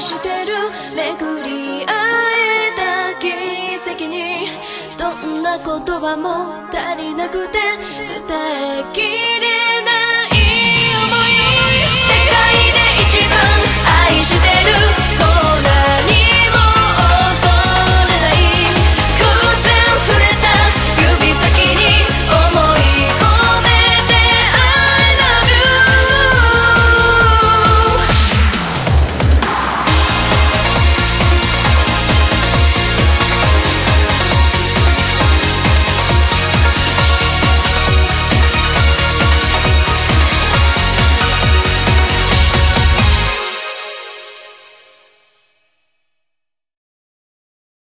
してる。巡り会えた奇跡に。どんな言葉も足りなくて伝えき